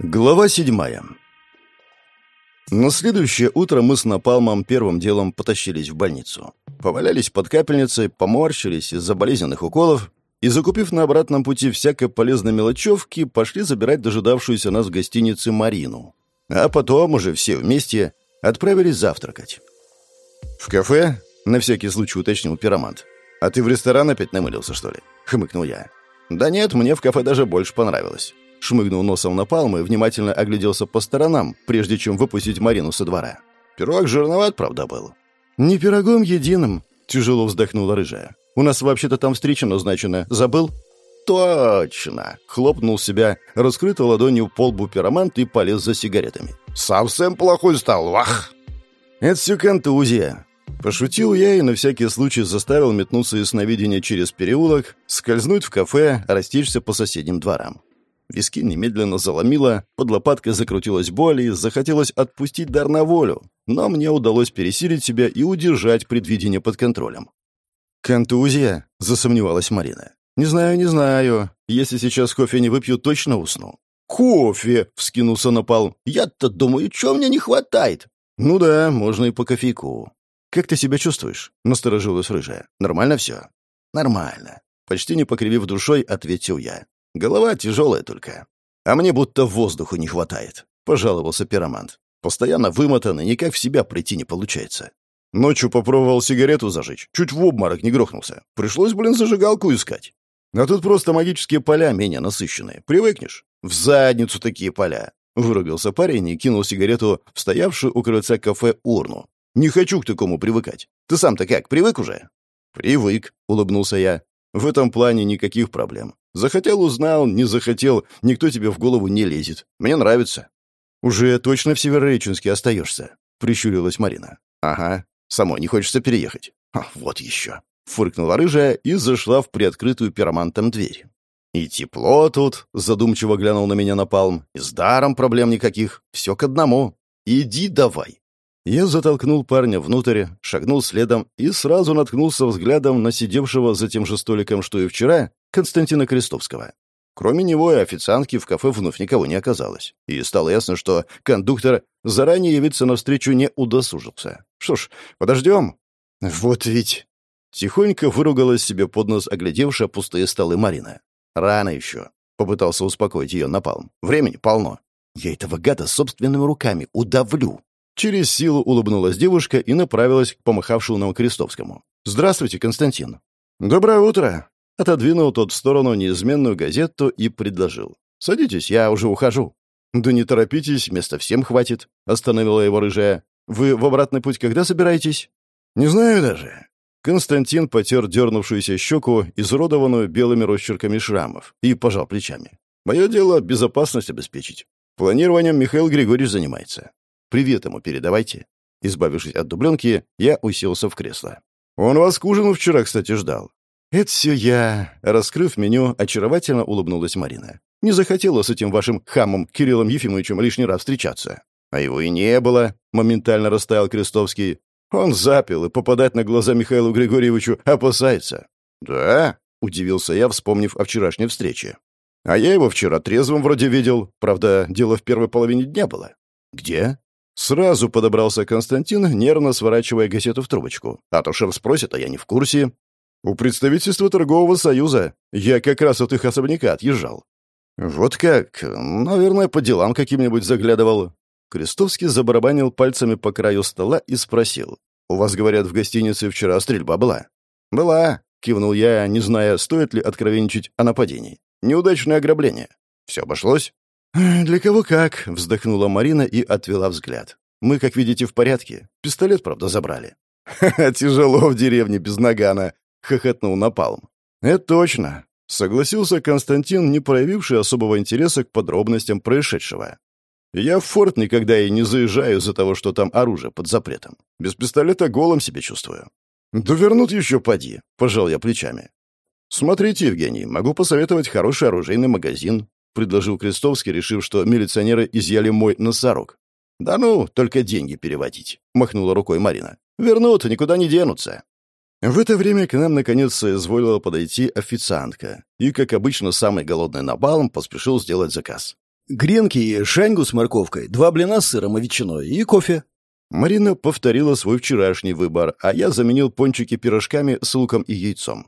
Глава седьмая. На следующее утро мы с Напалмом первым делом потащились в больницу. Повалялись под капельницей, поморщились из-за болезненных уколов и, закупив на обратном пути всякой полезной мелочевки, пошли забирать дожидавшуюся нас в гостинице Марину. А потом уже все вместе отправились завтракать. «В кафе?» — на всякий случай уточнил пиромант. «А ты в ресторан опять намылился, что ли?» — хмыкнул я. «Да нет, мне в кафе даже больше понравилось» шмыгнул носом на палмы внимательно огляделся по сторонам, прежде чем выпустить Марину со двора. Пирог жирноват, правда, был. «Не пирогом единым», — тяжело вздохнула рыжая. «У нас вообще-то там встреча назначена. Забыл?» «Точно!» — хлопнул себя, раскрытой ладонью полбу пиромант и полез за сигаретами. «Совсем плохой стал, вах!» «Это все контузия!» Пошутил я и на всякий случай заставил метнуться из сновидения через переулок, скользнуть в кафе, растечься по соседним дворам. Виски немедленно заломило, под лопаткой закрутилась боль и захотелось отпустить дар на волю, но мне удалось пересилить себя и удержать предвидение под контролем. «Контузия?» — засомневалась Марина. «Не знаю, не знаю. Если сейчас кофе не выпью, точно усну». «Кофе!» — вскинулся напал. «Я-то думаю, чего мне не хватает?» «Ну да, можно и по кофейку». «Как ты себя чувствуешь?» — насторожилась рыжая. «Нормально все?» «Нормально». Почти не покривив душой, ответил я. Голова тяжелая только. А мне будто воздуху не хватает», — пожаловался пиромант. «Постоянно вымотанный, никак в себя прийти не получается. Ночью попробовал сигарету зажечь, чуть в обморок не грохнулся. Пришлось, блин, зажигалку искать. А тут просто магические поля менее насыщенные. Привыкнешь? В задницу такие поля. Вырубился парень и кинул сигарету в стоявшую у крыльца кафе урну. «Не хочу к такому привыкать. Ты сам-то как, привык уже?» «Привык», — улыбнулся я. «В этом плане никаких проблем. Захотел — узнал, не захотел — никто тебе в голову не лезет. Мне нравится». «Уже точно в Северореченске остаешься?» — прищурилась Марина. «Ага. Самой не хочется переехать». А, «Вот еще». Фыркнула рыжая и зашла в приоткрытую пиромантом дверь. «И тепло тут», — задумчиво глянул на меня Напалм. «И с даром проблем никаких. Все к одному. Иди давай». Я затолкнул парня внутрь, шагнул следом и сразу наткнулся взглядом на сидевшего за тем же столиком, что и вчера, Константина Крестовского. Кроме него и официантки в кафе вновь никого не оказалось. И стало ясно, что кондуктор заранее явиться навстречу не удосужился. Что ж, подождем. Вот ведь... Тихонько выругалась себе под нос оглядевшая пустые столы Марина. Рано еще. Попытался успокоить ее напалм. Времени полно. Я этого гада собственными руками удавлю. Через силу улыбнулась девушка и направилась к помахавшему Крестовскому. «Здравствуйте, Константин». «Доброе утро», Отодвинул тот в сторону неизменную газету и предложил. «Садитесь, я уже ухожу». «Да не торопитесь, места всем хватит», — остановила его рыжая. «Вы в обратный путь когда собираетесь?» «Не знаю даже». Константин потер дернувшуюся щеку, изуродованную белыми росчерками шрамов, и пожал плечами. «Мое дело — безопасность обеспечить. Планированием Михаил Григорьевич занимается. Привет ему передавайте». Избавившись от дубленки, я уселся в кресло. «Он вас к ужину вчера, кстати, ждал. «Это все я...» — раскрыв меню, очаровательно улыбнулась Марина. «Не захотела с этим вашим хамом Кириллом Ефимовичем лишний раз встречаться». «А его и не было», — моментально растаял Крестовский. «Он запил и попадать на глаза Михаилу Григорьевичу опасается». «Да?» — удивился я, вспомнив о вчерашней встрече. «А я его вчера трезвым вроде видел. Правда, дело в первой половине дня было». «Где?» Сразу подобрался Константин, нервно сворачивая газету в трубочку. «А то шеф спросит, а я не в курсе». «У представительства торгового союза. Я как раз от их особняка отъезжал». «Вот как? Наверное, по делам каким-нибудь заглядывал». Крестовский забарабанил пальцами по краю стола и спросил. «У вас, говорят, в гостинице вчера стрельба была?» «Была», — кивнул я, не зная, стоит ли откровенничать о нападении. «Неудачное ограбление. Все обошлось?» «Для кого как», — вздохнула Марина и отвела взгляд. «Мы, как видите, в порядке. Пистолет, правда, забрали». «Ха-ха, тяжело в деревне без нагана», — хохотнул Напалм. «Это точно», — согласился Константин, не проявивший особого интереса к подробностям происшедшего. «Я в форт никогда и не заезжаю из-за того, что там оружие под запретом. Без пистолета голым себя чувствую». «Да вернут еще поди», — пожал я плечами. «Смотрите, Евгений, могу посоветовать хороший оружейный магазин», — предложил Крестовский, решив, что милиционеры изъяли мой носорог. «Да ну, только деньги переводить», — махнула рукой Марина. «Вернут, никуда не денутся». В это время к нам наконец изволила подойти официантка, и, как обычно, самый голодный Набалом поспешил сделать заказ. Гренки и шаньгу с морковкой, два блина с сыром и ветчиной и кофе». Марина повторила свой вчерашний выбор, а я заменил пончики пирожками с луком и яйцом.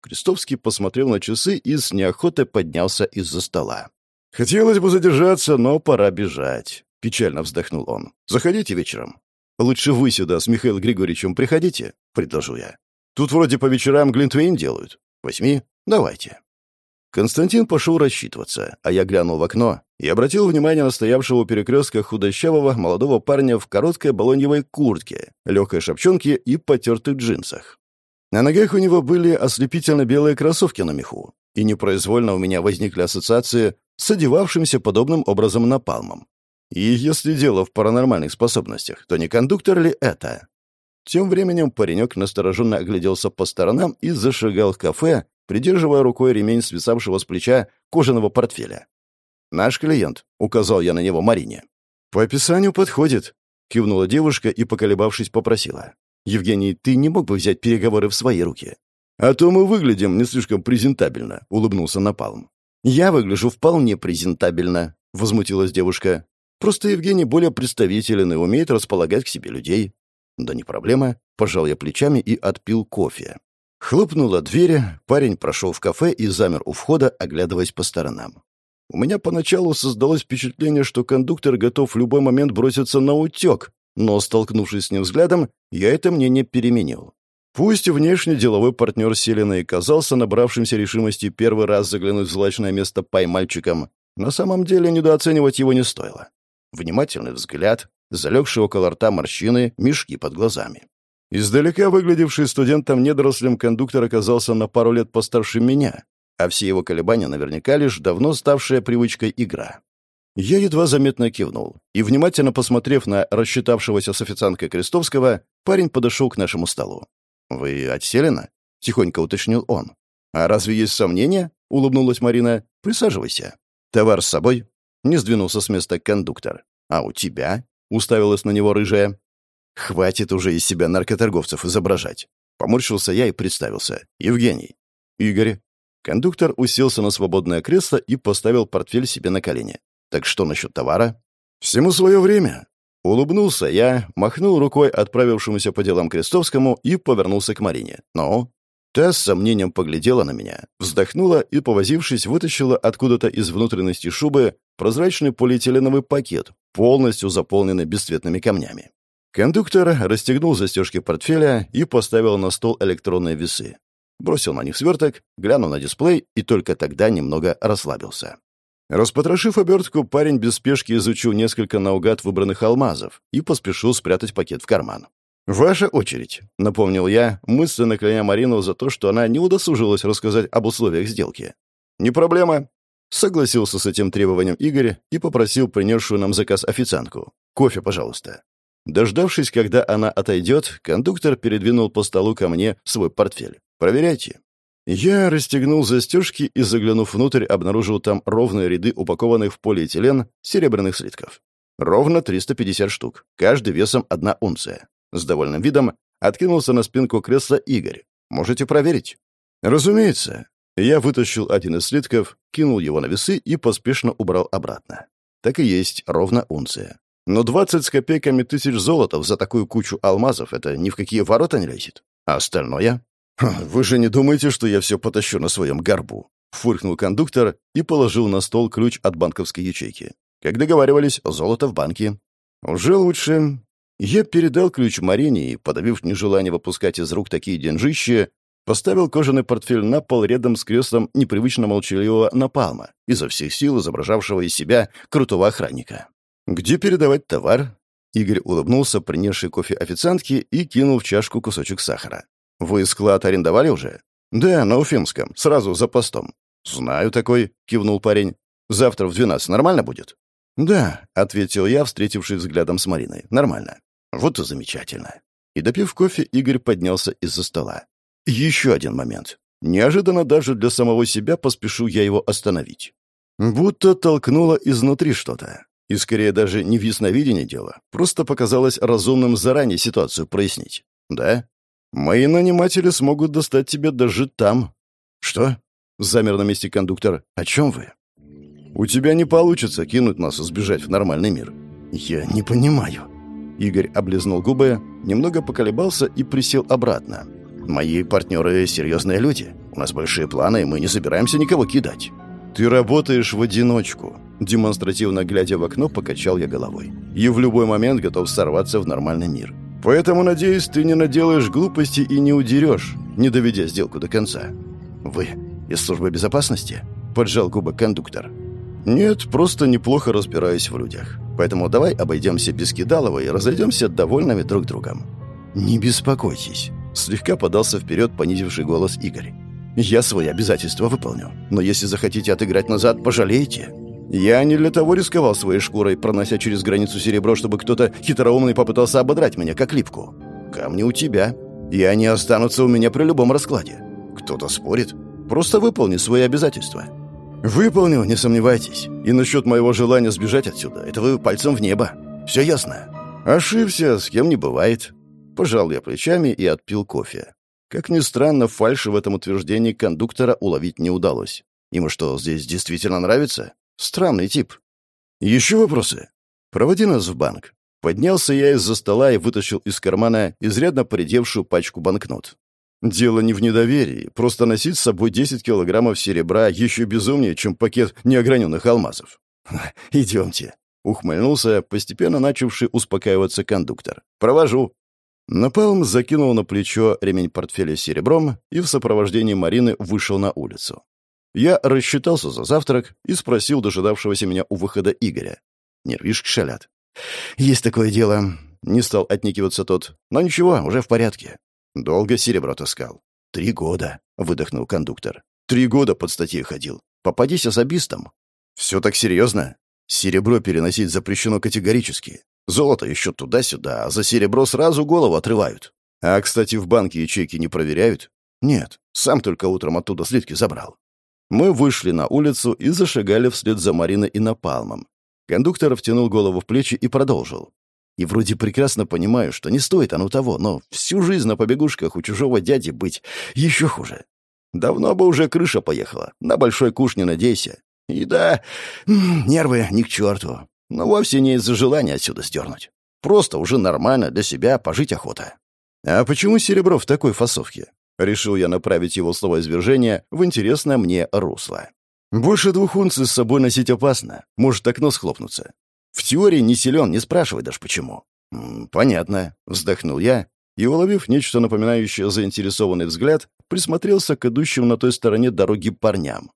Крестовский посмотрел на часы и с неохотой поднялся из-за стола. «Хотелось бы задержаться, но пора бежать», — печально вздохнул он. «Заходите вечером». «Лучше вы сюда с Михаилом Григорьевичем приходите», — предложил я. «Тут вроде по вечерам Глинтвейн делают. Восьми? Давайте». Константин пошел рассчитываться, а я глянул в окно и обратил внимание на стоявшего у перекрестка худощавого молодого парня в короткой балоньевой куртке, легкой шапчонке и потертых джинсах. На ногах у него были ослепительно белые кроссовки на меху, и непроизвольно у меня возникли ассоциации с одевавшимся подобным образом напалмом. И если дело в паранормальных способностях, то не кондуктор ли это? Тем временем паренек настороженно огляделся по сторонам и зашагал в кафе, придерживая рукой ремень свисавшего с плеча кожаного портфеля. «Наш клиент», — указал я на него Марине. «По описанию подходит», — кивнула девушка и, поколебавшись, попросила. «Евгений, ты не мог бы взять переговоры в свои руки?» «А то мы выглядим не слишком презентабельно», — улыбнулся Напалм. «Я выгляжу вполне презентабельно», — возмутилась девушка. «Просто Евгений более представителен и умеет располагать к себе людей». «Да не проблема», — пожал я плечами и отпил кофе. Хлопнула дверь, парень прошел в кафе и замер у входа, оглядываясь по сторонам. У меня поначалу создалось впечатление, что кондуктор готов в любой момент броситься на утек, но, столкнувшись с ним взглядом, я это мнение переменил. Пусть внешне деловой партнер Селина и казался набравшимся решимости первый раз заглянуть в злачное место поймальчиком, на самом деле недооценивать его не стоило. Внимательный взгляд, залегшие около рта морщины, мешки под глазами. Издалека выглядевший студентом-недорослем кондуктор оказался на пару лет постарше меня, а все его колебания наверняка лишь давно ставшая привычкой игра. Я едва заметно кивнул, и, внимательно посмотрев на рассчитавшегося с официанткой Крестовского, парень подошел к нашему столу. «Вы от Селина?» — тихонько уточнил он. «А разве есть сомнения?» — улыбнулась Марина. «Присаживайся. Товар с собой?» — не сдвинулся с места кондуктор. «А у тебя?» — уставилась на него рыжая. «Хватит уже из себя наркоторговцев изображать». Поморщился я и представился. «Евгений». «Игорь». Кондуктор уселся на свободное кресло и поставил портфель себе на колени. «Так что насчет товара?» «Всему свое время». Улыбнулся я, махнул рукой отправившемуся по делам Крестовскому и повернулся к Марине. «Ну?» Та с сомнением поглядела на меня, вздохнула и, повозившись, вытащила откуда-то из внутренности шубы прозрачный полиэтиленовый пакет, полностью заполненный бесцветными камнями. Кондуктор расстегнул застежки портфеля и поставил на стол электронные весы. Бросил на них сверток, глянул на дисплей и только тогда немного расслабился. Распотрошив обертку, парень без спешки изучил несколько наугад выбранных алмазов и поспешил спрятать пакет в карман. «Ваша очередь», — напомнил я, мысленно кляня Марину за то, что она не удосужилась рассказать об условиях сделки. «Не проблема», — согласился с этим требованием Игорь и попросил принесшую нам заказ официантку. «Кофе, пожалуйста». Дождавшись, когда она отойдет, кондуктор передвинул по столу ко мне свой портфель. «Проверяйте». Я расстегнул застежки и, заглянув внутрь, обнаружил там ровные ряды упакованных в полиэтилен серебряных слитков. Ровно 350 штук, каждый весом одна унция. С довольным видом откинулся на спинку кресла Игорь. «Можете проверить?» «Разумеется». Я вытащил один из слитков, кинул его на весы и поспешно убрал обратно. Так и есть, ровно унция. Но двадцать с копейками тысяч золотов за такую кучу алмазов — это ни в какие ворота не лезет. А остальное? «Вы же не думаете, что я все потащу на своем горбу?» — фыркнул кондуктор и положил на стол ключ от банковской ячейки. Как договаривались, золото в банке. Уже лучше. Я передал ключ Марине и, подавив нежелание выпускать из рук такие деньжища, поставил кожаный портфель на пол рядом с креслом непривычно молчаливого напалма, изо всех сил изображавшего из себя крутого охранника. «Где передавать товар?» Игорь улыбнулся, принесший кофе официантке, и кинул в чашку кусочек сахара. «Вы склад арендовали уже?» «Да, на Уфимском, сразу за постом». «Знаю такой», — кивнул парень. «Завтра в двенадцать нормально будет?» «Да», — ответил я, встретившись взглядом с Мариной. «Нормально». «Вот и замечательно». И допив кофе, Игорь поднялся из-за стола. «Еще один момент. Неожиданно даже для самого себя поспешу я его остановить. Будто толкнуло изнутри что-то. И скорее даже не в ясновидении дело, просто показалось разумным заранее ситуацию прояснить. Да? Мои наниматели смогут достать тебя даже там. Что? Замер на месте кондуктор. О чем вы? У тебя не получится кинуть нас и сбежать в нормальный мир». «Я не понимаю». Игорь облизнул губы, немного поколебался и присел обратно. «Мои партнеры — серьезные люди. У нас большие планы, и мы не собираемся никого кидать». «Ты работаешь в одиночку», — демонстративно глядя в окно, покачал я головой. «И в любой момент готов сорваться в нормальный мир. Поэтому, надеюсь, ты не наделаешь глупости и не удерешь, не доведя сделку до конца». «Вы из службы безопасности?» — поджал губы кондуктор. «Нет, просто неплохо разбираюсь в людях. Поэтому давай обойдемся без кидалова и разойдемся довольными друг другом». «Не беспокойтесь», — слегка подался вперед понизивший голос Игорь. Я свои обязательства выполню. Но если захотите отыграть назад, пожалеете. Я не для того рисковал своей шкурой, пронося через границу серебро, чтобы кто-то хитроумный попытался ободрать меня, как липку. Камни у тебя. И они останутся у меня при любом раскладе. Кто-то спорит. Просто выполни свои обязательства. Выполню, не сомневайтесь. И насчет моего желания сбежать отсюда, это вы пальцем в небо. Все ясно. Ошибся, с кем не бывает. Пожал я плечами и отпил кофе. Как ни странно, фальши в этом утверждении кондуктора уловить не удалось. Ему что, здесь действительно нравится? Странный тип. Еще вопросы? Проводи нас в банк. Поднялся я из-за стола и вытащил из кармана изрядно поредевшую пачку банкнот. Дело не в недоверии. Просто носить с собой 10 килограммов серебра еще безумнее, чем пакет неограненных алмазов. «Идемте», — ухмыльнулся постепенно начавший успокаиваться кондуктор. «Провожу». Напалм закинул на плечо ремень портфеля с серебром и в сопровождении Марины вышел на улицу. Я рассчитался за завтрак и спросил дожидавшегося меня у выхода Игоря. Нервишки шалят. «Есть такое дело». Не стал отникиваться тот. «Но ничего, уже в порядке». Долго серебро таскал. «Три года», — выдохнул кондуктор. «Три года под статьей ходил. Попадись особистом». «Все так серьезно?» «Серебро переносить запрещено категорически. Золото еще туда-сюда, а за серебро сразу голову отрывают. А, кстати, в банке ячейки не проверяют? Нет, сам только утром оттуда слитки забрал. Мы вышли на улицу и зашагали вслед за Мариной и Напалмом. Кондуктор втянул голову в плечи и продолжил. И вроде прекрасно понимаю, что не стоит оно того, но всю жизнь на побегушках у чужого дяди быть еще хуже. Давно бы уже крыша поехала. На большой куш не надейся. И да, нервы ни к черту. Но вовсе не из-за желания отсюда стернуть. Просто уже нормально для себя пожить охота. А почему серебро в такой фасовке? Решил я направить его словоизвержение в интересное мне русло. Больше двух унций с собой носить опасно. Может окно схлопнуться. В теории не силен, не спрашивай даже почему. «Понятно», — вздохнул я, и, уловив нечто напоминающее заинтересованный взгляд, присмотрелся к идущим на той стороне дороги парням.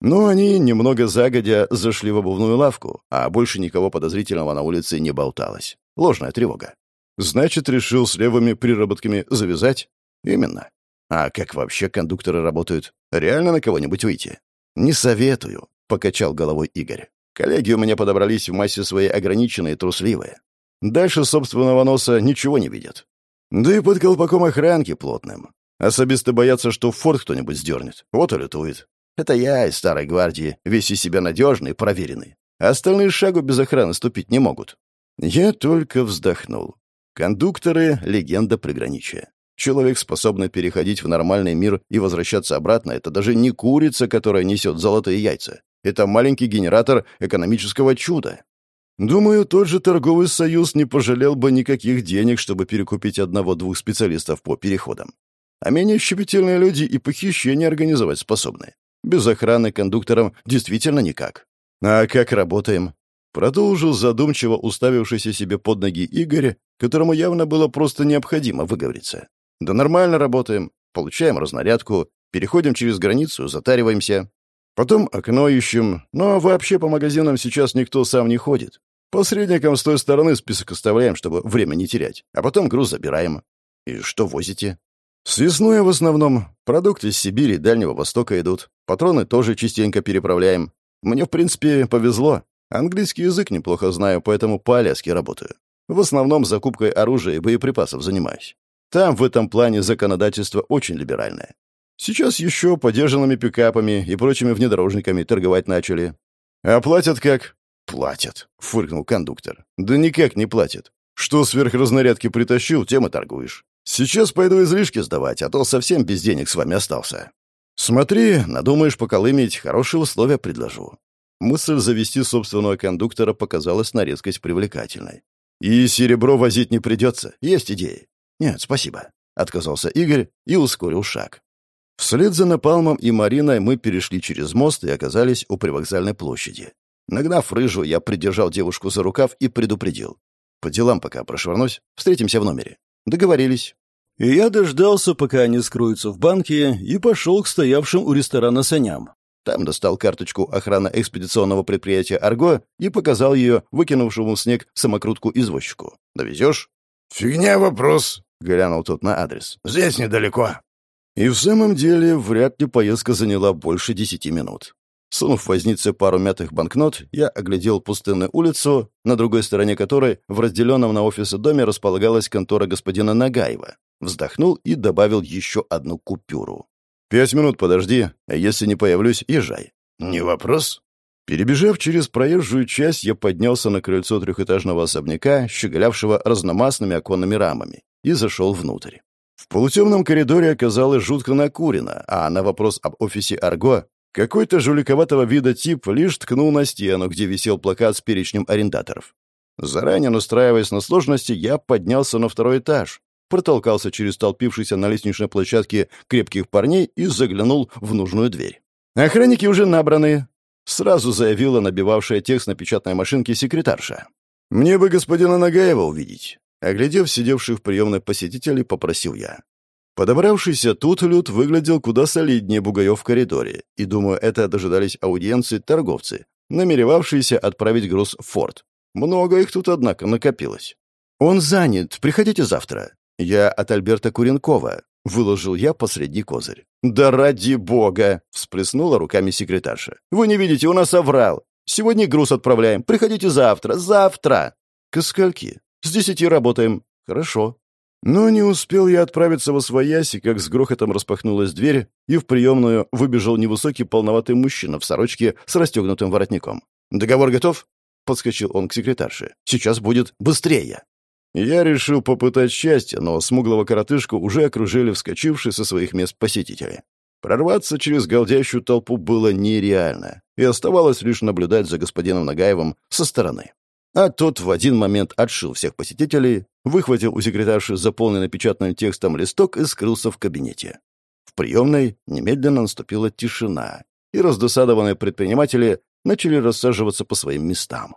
Но они немного загодя зашли в обувную лавку, а больше никого подозрительного на улице не болталось. Ложная тревога. Значит, решил с левыми приработками завязать? Именно. А как вообще кондукторы работают? Реально на кого-нибудь выйти? Не советую, покачал головой Игорь. Коллеги у меня подобрались в массе своей ограниченные и трусливые. Дальше собственного носа ничего не видят. Да и под колпаком охранки плотным. Особисты боятся, что в форт кто-нибудь сдернет. Вот и лютует. Это я из старой гвардии, весь из себя надежный, проверенный. Остальные шагу без охраны ступить не могут. Я только вздохнул. Кондукторы — легенда приграничия. Человек, способный переходить в нормальный мир и возвращаться обратно, это даже не курица, которая несет золотые яйца. Это маленький генератор экономического чуда. Думаю, тот же торговый союз не пожалел бы никаких денег, чтобы перекупить одного-двух специалистов по переходам. А менее щепетильные люди и похищение организовать способны. Без охраны кондуктором действительно никак. А как работаем? Продолжил задумчиво уставившийся себе под ноги Игорь, которому явно было просто необходимо выговориться. Да нормально работаем. Получаем разнарядку, переходим через границу, затариваемся. Потом окно ищем. Но вообще по магазинам сейчас никто сам не ходит. Посредникам с той стороны список оставляем, чтобы время не терять. А потом груз забираем. И что возите? Связное в основном. Продукты из Сибири и Дальнего Востока идут. Патроны тоже частенько переправляем. Мне, в принципе, повезло. Английский язык неплохо знаю, поэтому по-аляски работаю. В основном закупкой оружия и боеприпасов занимаюсь. Там в этом плане законодательство очень либеральное. Сейчас еще подержанными пикапами и прочими внедорожниками торговать начали. А платят как? Платят, фыркнул кондуктор. Да никак не платят. Что сверх разнарядки притащил, тем и торгуешь. Сейчас пойду излишки сдавать, а то совсем без денег с вами остался. Смотри, надумаешь поколымить, хорошие условия предложу. Мысль завести собственного кондуктора показалась на резкость привлекательной. «И серебро возить не придется. Есть идеи». «Нет, спасибо», — отказался Игорь и ускорил шаг. Вслед за Напалмом и Мариной мы перешли через мост и оказались у привокзальной площади. Нагнав рыжу, я придержал девушку за рукав и предупредил. «По делам пока прошвырнусь. Встретимся в номере». Договорились. И я дождался, пока они скроются в банке, и пошел к стоявшим у ресторана саням. Там достал карточку охраны экспедиционного предприятия «Арго» и показал ее выкинувшему в снег самокрутку извозчику. «Довезешь?» «Фигня вопрос», — глянул тот на адрес. «Здесь недалеко». И в самом деле вряд ли поездка заняла больше десяти минут. Сунув вознице пару мятых банкнот, я оглядел пустынную улицу, на другой стороне которой в разделенном на офисы доме располагалась контора господина Нагаева. Вздохнул и добавил еще одну купюру. «Пять минут подожди, а если не появлюсь, езжай». «Не вопрос». Перебежав через проезжую часть, я поднялся на крыльцо трехэтажного особняка, щеголявшего разномастными оконными рамами, и зашел внутрь. В полутемном коридоре оказалось жутко накурено, а на вопрос об офисе «Арго» какой-то жуликоватого вида тип лишь ткнул на стену, где висел плакат с перечнем арендаторов. Заранее настраиваясь на сложности, я поднялся на второй этаж, протолкался через толпившихся на лестничной площадке крепких парней и заглянул в нужную дверь. «Охранники уже набраны», — сразу заявила набивавшая текст на печатной машинке секретарша. «Мне бы господина Нагаева увидеть». Оглядев сидевших в приемной посетителей, попросил я. Подобравшийся тут люд выглядел куда солиднее бугаев в коридоре, и, думаю, это дожидались аудиенции торговцы, намеревавшиеся отправить груз в форт. Много их тут, однако, накопилось. «Он занят. Приходите завтра. «Я от Альберта Куренкова», — выложил я посредний козырь. «Да ради бога!» — всплеснула руками секретарша. «Вы не видите, у нас оврал. Сегодня груз отправляем. Приходите завтра. Завтра!» «К скольки?» «С десяти работаем». «Хорошо». Но не успел я отправиться во свояси, как с грохотом распахнулась дверь, и в приемную выбежал невысокий полноватый мужчина в сорочке с расстегнутым воротником. «Договор готов?» — подскочил он к секретарше. «Сейчас будет быстрее!» Я решил попытать счастье, но смуглого коротышку уже окружили вскочившие со своих мест посетители. Прорваться через голдящую толпу было нереально, и оставалось лишь наблюдать за господином Нагаевым со стороны. А тот в один момент отшил всех посетителей, выхватил у секретарши заполненный печатным текстом листок и скрылся в кабинете. В приемной немедленно наступила тишина, и раздосадованные предприниматели начали рассаживаться по своим местам.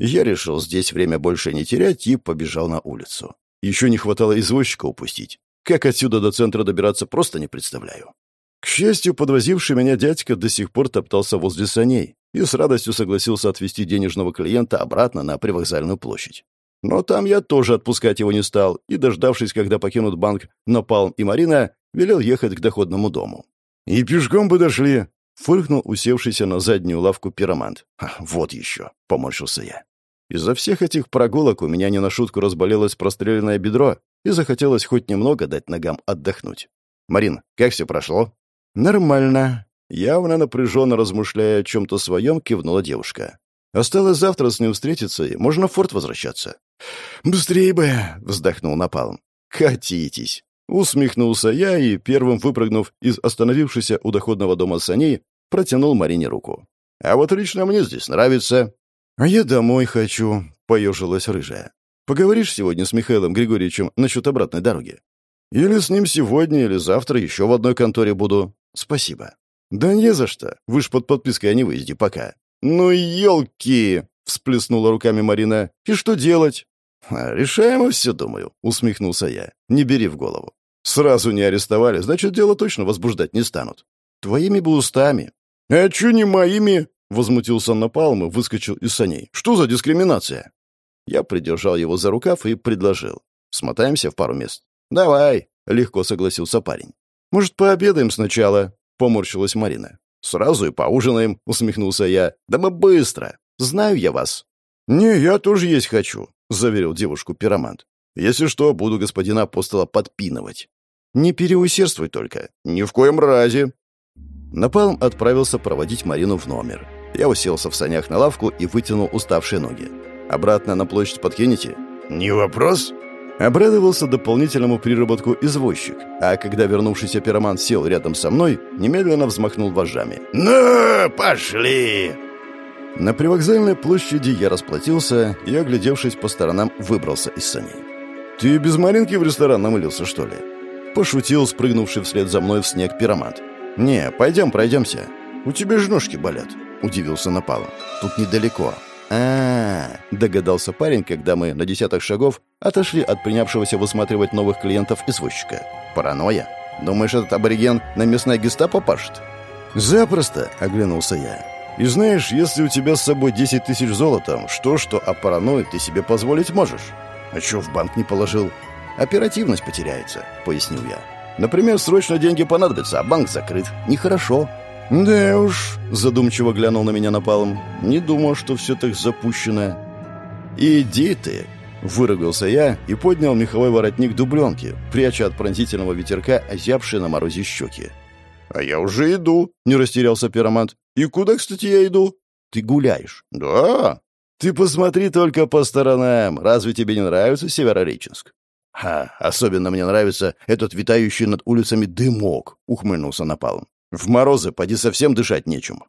Я решил здесь время больше не терять и побежал на улицу. Еще не хватало извозчика упустить. Как отсюда до центра добираться, просто не представляю. К счастью, подвозивший меня дядька до сих пор топтался возле саней и с радостью согласился отвезти денежного клиента обратно на привокзальную площадь. Но там я тоже отпускать его не стал и, дождавшись, когда покинут банк Напалм и Марина, велел ехать к доходному дому. «И пешком бы дошли», Фыркнул усевшийся на заднюю лавку пиромант. «Вот еще!» — поморщился я. Из-за всех этих прогулок у меня не на шутку разболелось простреленное бедро, и захотелось хоть немного дать ногам отдохнуть. «Марин, как все прошло?» «Нормально». Явно напряженно размышляя о чем-то своем, кивнула девушка. «Осталось завтра с ним встретиться, и можно в форт возвращаться». «Быстрее бы!» — вздохнул Напалм. «Катитесь!» Усмехнулся я и, первым выпрыгнув из остановившейся у доходного дома саней, протянул Марине руку. «А вот лично мне здесь нравится». «А я домой хочу», — поежилась рыжая. «Поговоришь сегодня с Михаилом Григорьевичем насчет обратной дороги?» «Или с ним сегодня, или завтра еще в одной конторе буду». «Спасибо». «Да не за что. Вы ж под подпиской о невыезде пока». «Ну, елки!» — всплеснула руками Марина. «И что делать?» «А, «Решаемо все, думаю», — усмехнулся я. «Не бери в голову. Сразу не арестовали, значит, дело точно возбуждать не станут. Твоими бы устами». «А чё не моими?» — возмутился Напалм и выскочил из саней. «Что за дискриминация?» Я придержал его за рукав и предложил. «Смотаемся в пару мест». «Давай», — легко согласился парень. «Может, пообедаем сначала?» — поморщилась Марина. «Сразу и поужинаем», — усмехнулся я. «Да мы быстро. Знаю я вас». «Не, я тоже есть хочу», — заверил девушку пиромант. «Если что, буду господина апостола подпинывать». «Не переусердствуй только. Ни в коем разе». Напалм отправился проводить Марину в номер. Я уселся в санях на лавку и вытянул уставшие ноги. «Обратно на площадь подкинете?» «Не вопрос». Обрадовался дополнительному приработку извозчик, а когда вернувшийся пироман сел рядом со мной, немедленно взмахнул вожжами. «Ну, пошли!» На привокзальной площади я расплатился и, оглядевшись по сторонам, выбрался из саней. «Ты без Маринки в ресторан намылился, что ли?» Пошутил спрыгнувший вслед за мной в снег пиромат. «Не, пойдем пройдемся. У тебя же ножки болят», — удивился Напалом. «Тут недалеко». А, догадался парень, когда мы на десяток шагов отошли от принявшегося высматривать новых клиентов извозчика. «Паранойя? Думаешь, этот абориген на местное гестапо пашет?» «Запросто», — оглянулся я. И знаешь, если у тебя с собой 10 тысяч золотом, что-что, а паранойю ты себе позволить можешь. А чё в банк не положил? Оперативность потеряется, пояснил я. Например, срочно деньги понадобятся, а банк закрыт. Нехорошо. Да уж, задумчиво глянул на меня напалом. Не думал, что все так запущено. Иди ты, Выругался я и поднял меховой воротник дубленки, пряча от пронзительного ветерка озябшие на морозе щеки. «А я уже иду», — не растерялся пиромант. «И куда, кстати, я иду?» «Ты гуляешь». «Да». «Ты посмотри только по сторонам. Разве тебе не нравится Северореченск?» «Ха, особенно мне нравится этот витающий над улицами дымок», — ухмыльнулся Напалм. «В морозы поди совсем дышать нечем».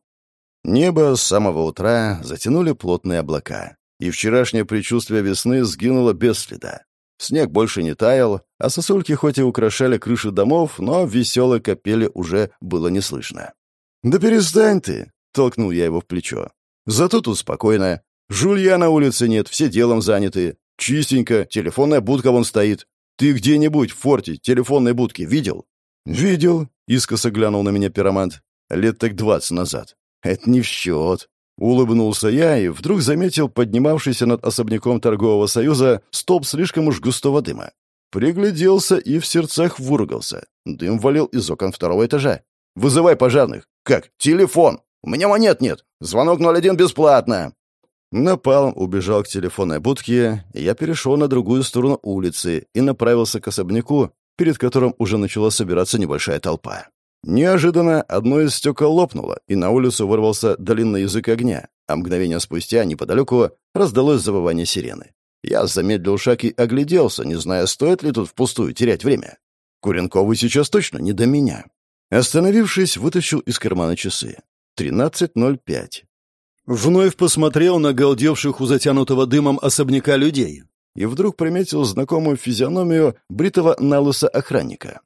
Небо с самого утра затянули плотные облака, и вчерашнее предчувствие весны сгинуло без следа. Снег больше не таял, а сосульки хоть и украшали крыши домов, но веселой капели уже было не слышно. «Да перестань ты!» — толкнул я его в плечо. «Зато тут спокойно. Жулья на улице нет, все делом заняты. Чистенько, телефонная будка вон стоит. Ты где-нибудь в форте телефонной будки видел?» «Видел», — искоса глянул на меня пиромант. «Лет так двадцать назад». «Это не в счет. Улыбнулся я и вдруг заметил поднимавшийся над особняком торгового союза столб слишком уж густого дыма. Пригляделся и в сердцах выругался. Дым валил из окон второго этажа. «Вызывай пожарных!» «Как? Телефон! У меня монет нет! Звонок 01 бесплатно!» Напалм убежал к телефонной будке, я перешел на другую сторону улицы и направился к особняку, перед которым уже начала собираться небольшая толпа. Неожиданно одно из стекол лопнуло, и на улицу вырвался длинный язык огня, а мгновение спустя, неподалеку, раздалось завывание сирены. Я замедлил шаг и огляделся, не зная, стоит ли тут впустую терять время. Куренковый сейчас точно не до меня. Остановившись, вытащил из кармана часы. 13.05. Вновь посмотрел на галдевших у затянутого дымом особняка людей и вдруг приметил знакомую физиономию бритого налыса охранника.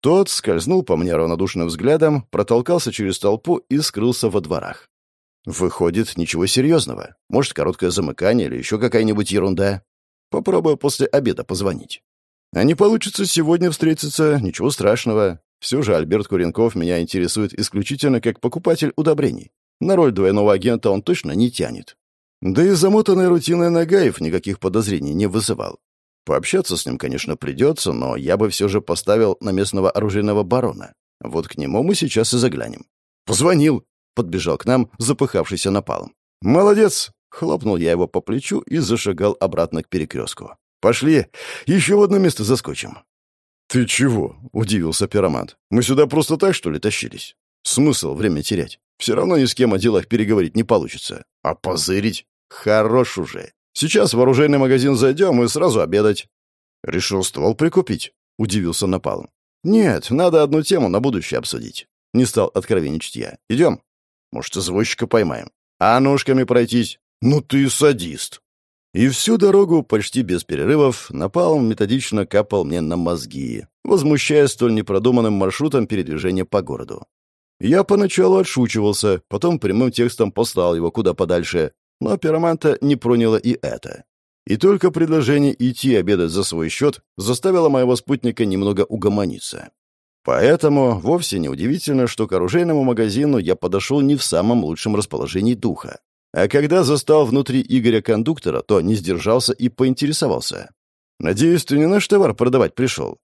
Тот скользнул по мне равнодушным взглядом, протолкался через толпу и скрылся во дворах. Выходит, ничего серьезного. Может, короткое замыкание или еще какая-нибудь ерунда. Попробую после обеда позвонить. А не получится сегодня встретиться, ничего страшного. Все же Альберт Куренков меня интересует исключительно как покупатель удобрений. На роль двойного агента он точно не тянет. Да и замотанный рутиной Нагаев никаких подозрений не вызывал. Пообщаться с ним, конечно, придется, но я бы все же поставил на местного оружейного барона. Вот к нему мы сейчас и заглянем. «Позвонил!» — подбежал к нам запыхавшийся напалом. «Молодец!» — хлопнул я его по плечу и зашагал обратно к перекрестку. «Пошли, еще в одно место заскочим». «Ты чего?» — удивился пиромант. «Мы сюда просто так, что ли, тащились? Смысл время терять? Все равно ни с кем о делах переговорить не получится. А позырить? Хорош уже. Сейчас в оружейный магазин зайдем и сразу обедать». «Решил ствол прикупить?» — удивился Напалм. «Нет, надо одну тему на будущее обсудить». Не стал откровенничать я. «Идем. Может, извозчика поймаем. А ножками пройтись? Ну ты садист». И всю дорогу, почти без перерывов, Напалм методично капал мне на мозги, возмущая столь непродуманным маршрутом передвижения по городу. Я поначалу отшучивался, потом прямым текстом послал его куда подальше, но пироманта не проняло и это. И только предложение идти обедать за свой счет заставило моего спутника немного угомониться. Поэтому вовсе не удивительно, что к оружейному магазину я подошел не в самом лучшем расположении духа. А когда застал внутри Игоря-кондуктора, то не сдержался и поинтересовался. «Надеюсь, ты не наш товар продавать пришел?»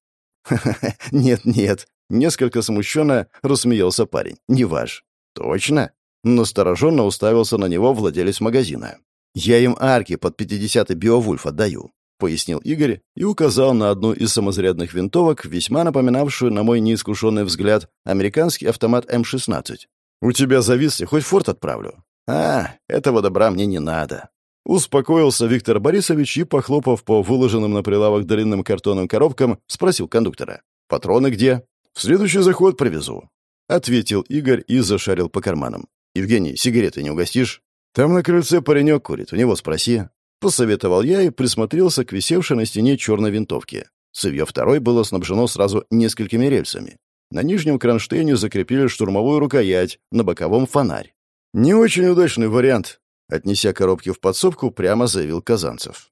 «Ха-ха-ха, нет-нет», — несколько смущенно рассмеялся парень. «Не ваш». «Точно?» Настороженно уставился на него владелец магазина. «Я им арки под 50-й Биовульф отдаю», — пояснил Игорь и указал на одну из самозарядных винтовок, весьма напоминавшую, на мой неискушенный взгляд, американский автомат М-16. «У тебя завис, и хоть форт отправлю». «А, этого добра мне не надо». Успокоился Виктор Борисович и, похлопав по выложенным на прилавок длинным картонным коробкам, спросил кондуктора. «Патроны где?» «В следующий заход привезу», — ответил Игорь и зашарил по карманам. «Евгений, сигареты не угостишь?» Там на крыльце паренек курит, у него спроси. Посоветовал я и присмотрелся к висевшей на стене черной винтовке. Цевье второй было снабжено сразу несколькими рельсами. На нижнем кронштейне закрепили штурмовую рукоять, на боковом фонарь. «Не очень удачный вариант», — отнеся коробки в подсобку, прямо заявил Казанцев.